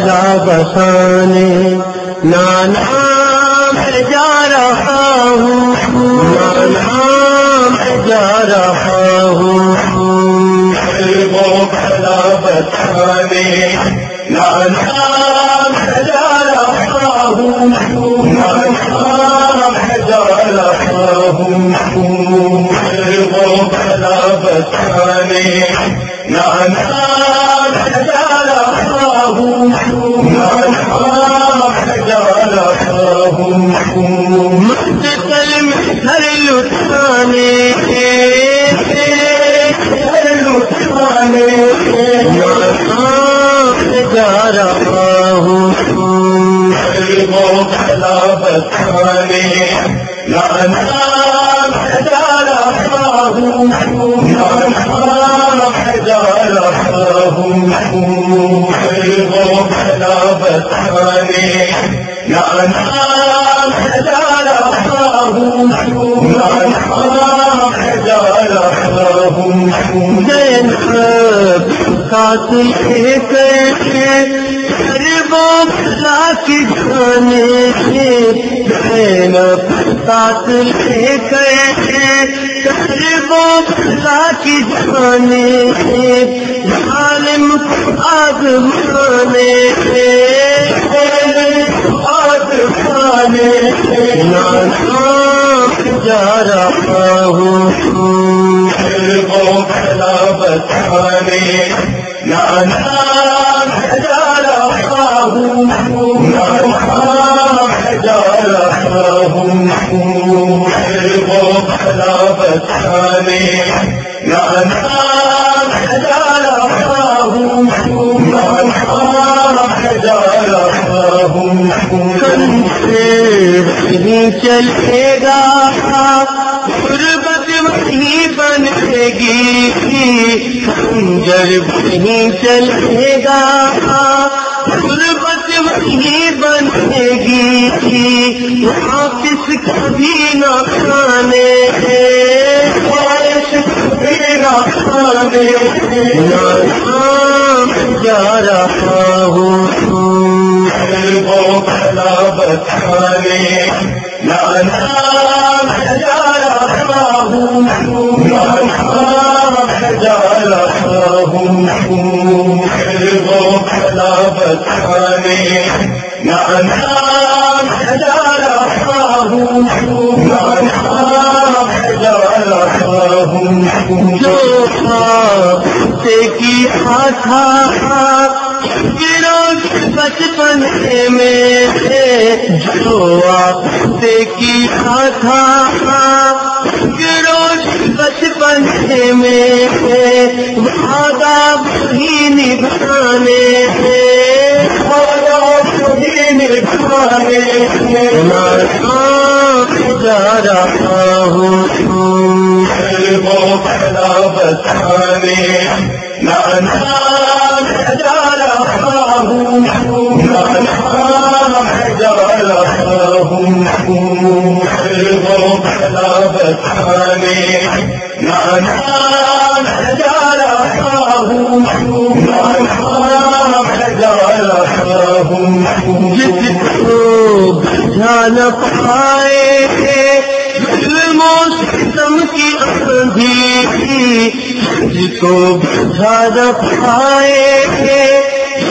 پہلا بسانے، نانا میں جا رہا ہوں، نانا میں جا رہا ہوں۔ وہ بھلا بچانے نانا میں جا رہا ہوں۔ نانا میں جا رہا ہوں۔ وہ بھلا بچانے نانا میں جا رہا ہوں۔ نانا ہوں۔ مستقل میں گھر لٹانے گھر لٹانے جا رہا ہوں وہ بچانے نانا جا رہا ہوں نانا جا رہا ہوں وہ بچانے نانا میں جا رہا ہوں نانا میں بولا ظالم آگ مانے کھانے جا رہا ہوں۔ بھلا بچانے نانا جا رہا ہوں۔ نانا جا رہا ہوں۔ وہ بھلا بچانے نانا چلے گا۔ غربت وہی بنے گی۔ خنجر نہیں چلے گا۔ غربت وہی بنے گی۔ واپس کبھی نہ کھانے جا رہا ہوں جا رہا ہوں۔ نانا میں جو کی آتھا گرو بچپن میں جو آپ کی آتھا گرو بچپن میں وعدہ وہی نبھانے جا رہا ہوں وہ بھلا میں جا رہا ہوں میں جا رہا ہوں بچانے میں جا رہا ہوں میں جا رہا ہوں جس کو جان پائے ظلموں ستم کی آندھی جس کو بجھا نہ پائے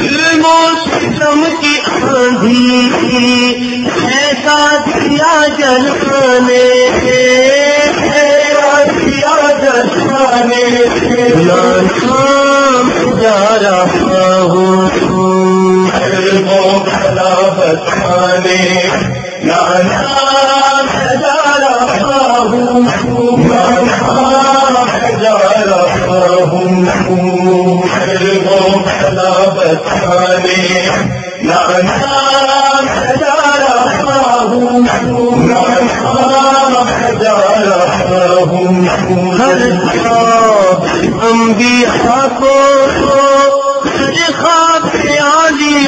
ظلموں ستم کی آندھی ایسا دیا جلانے ایسا دیا جلانے نام جا رہا ہوں وہ بھلا بچانے نانا انبیاء کو خواب عالی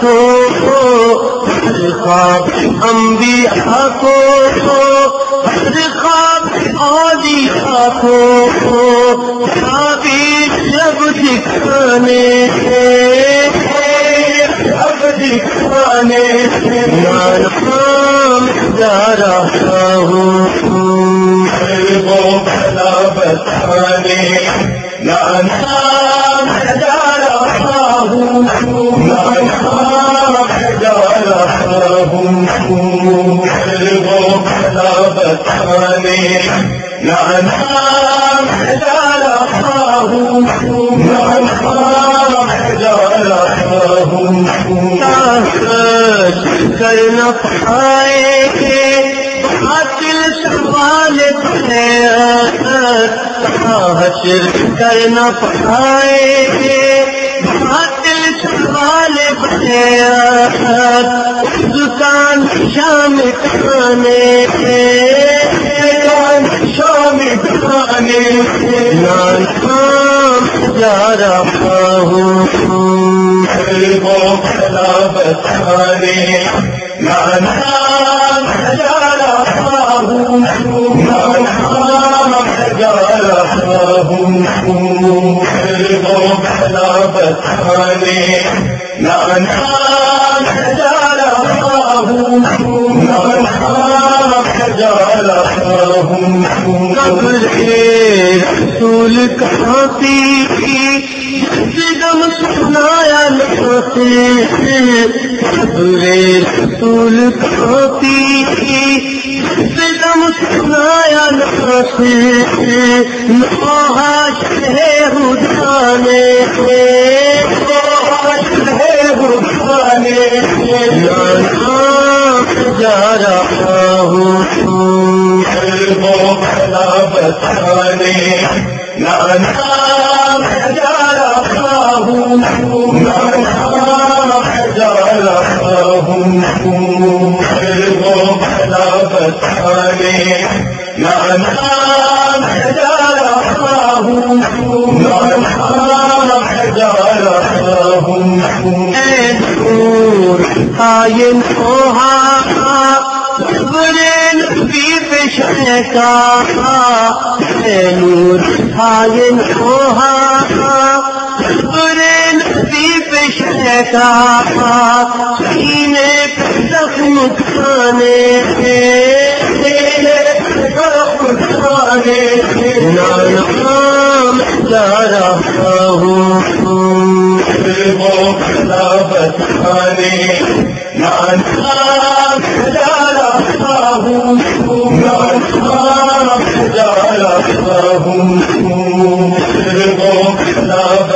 کو خواب انبیاء کو خواب عالی کو تعبیر جب دکھانے دکھانے نام جا رہا ہوں۔ وہ بھلا بتانے نانا میں جا رہا ہوں۔ نانا میں جا رہا ہوں۔ وہ بھلا بتانے نانا جا حشر کرنا پائے گے حاصل سوال دکان شام کھانے۔ دکان شام کھانے۔ نان کام جا رہا ہوں۔ وہ بھلا بتانے نانا جا رہا ہوں۔ وہ بتانے نانا جا ہوں نانا جا رہا ہوں رسول کہاں پی غم سنایا نسے رسول کہاں پی غم سنایا نسے نواش ہے ہدانے جا رہا ہوں۔ وہ بھلا بتانے نانا جا رہا ہوں نانا رہا ہوں نور کا نور برین بھی کا سینے پہ زخم کھانے نام جا رہا ہوں وہ بتانے نانا جا رہا ہوں نانا جا رہا ہوں